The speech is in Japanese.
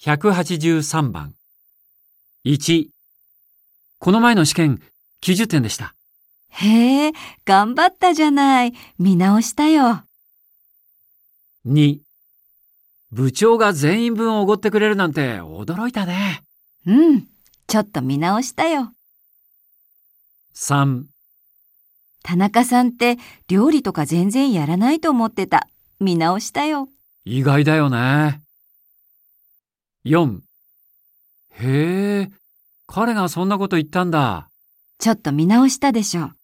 183番。1、この前の試験90点でした。へえ、頑張ったじゃない。見直したよ。2、部長が全員分おごってくれるなんて驚いたね。うん、ちょっと見直したよ。3、田中さんって料理とか全然やらないと思ってた。見直したよ。意外だよね。4、へえ、彼がそんなこと言ったんだ。ちょっと見直したでしょう。